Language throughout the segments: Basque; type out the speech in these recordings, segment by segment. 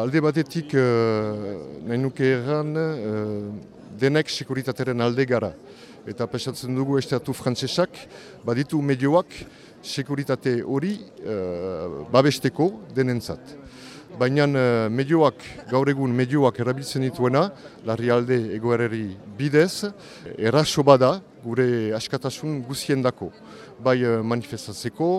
Alde batetik uh, nahi nuke erran uh, denek sekuritateren alde gara. Eta pesatzen dugu estatu frantsesak baditu medioak sekuritate hori uh, babesteko denentzat. Baina uh, medioak, gaur egun medioak erabiltzen dituena, larri alde egoerari bidez, erraso bada gure askatasun guzien dako. Bai uh, manifestatzeko,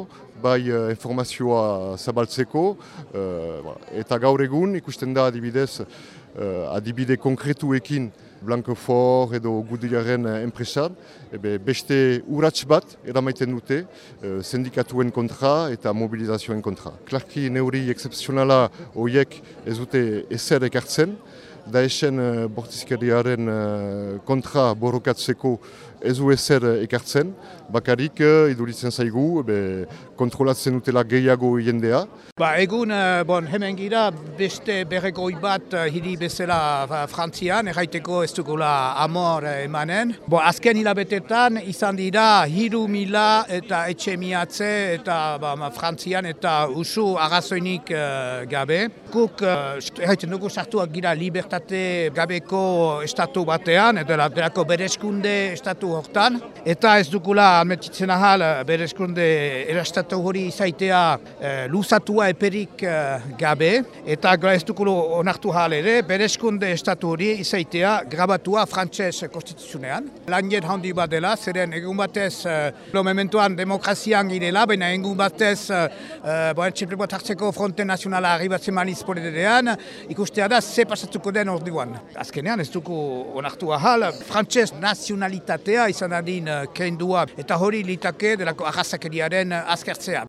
bai uh, informazioa zabaltzeko, uh, eta gaur egun ikusten da adibidez, uh, adibide konkretuekin Blancofor edo Gudilaren enpresan, ebe beste urrats bat eramaiten dute uh, sindikatuen kontra eta mobilizazioen kontra. Klarki neuri excepzionala horiek ez dute ezer ekartzen, Daesen uh, bortizkariaren uh, kontra borrokatzeko ez du ezer ekartzen, bakarik uh, iduritzen zaigu, be, kontrolatzen dutela gehiago jendea. Ba, egun, bon, hemen gira beste berregoi bat hiri bezala frantzian, erraiteko ez dugula amor emanen. Bo, azken hilabetetan izan dira hiru mila eta etxe miatze eta ba, frantzian eta usu agazoinik gabe. Guk, uh, erraiten dugu sartuak gira libertatea libertate gabeko estatu batean, edo berako berezkunde estatu hortan, eta ez dukula almetitzen ahal berezkunde erastatu hori izaitea e, luzatua eperik e, gabe, eta ez dukulu onartu ahal ere, berezkunde estatu hori izaitea grabatua frantses konstituzionean. Lanien handi bat dela, zeren egun batez, e, mementuan demokrazian girela, baina egun batez, e, boen tartzeko fronte nazionala arribatzen maniz politidean, ikustea da, ze pasatuko den orduan. Azkenean ez dugu onartu ahal, frantses nazionalitatea izan adin kendua eta hori litake delako ahazakeriaren azkertzea.